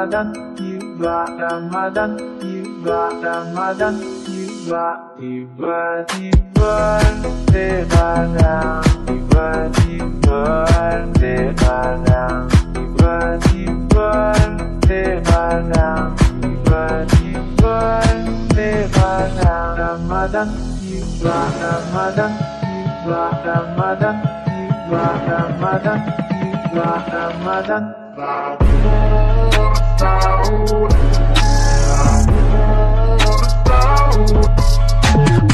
Ramadan, tiba Ramadan, tiba Ramadan, tiba tiba-tiba sekarang, tiba-tiba sekarang, tiba-tiba sekarang, tiba-tiba sekarang Ramadan, tiba Ramadan, tiba Ramadan, tiba Ramadan, tiba Ramadan. Sahur, sahur, sahur, sahur. Yeah, I'm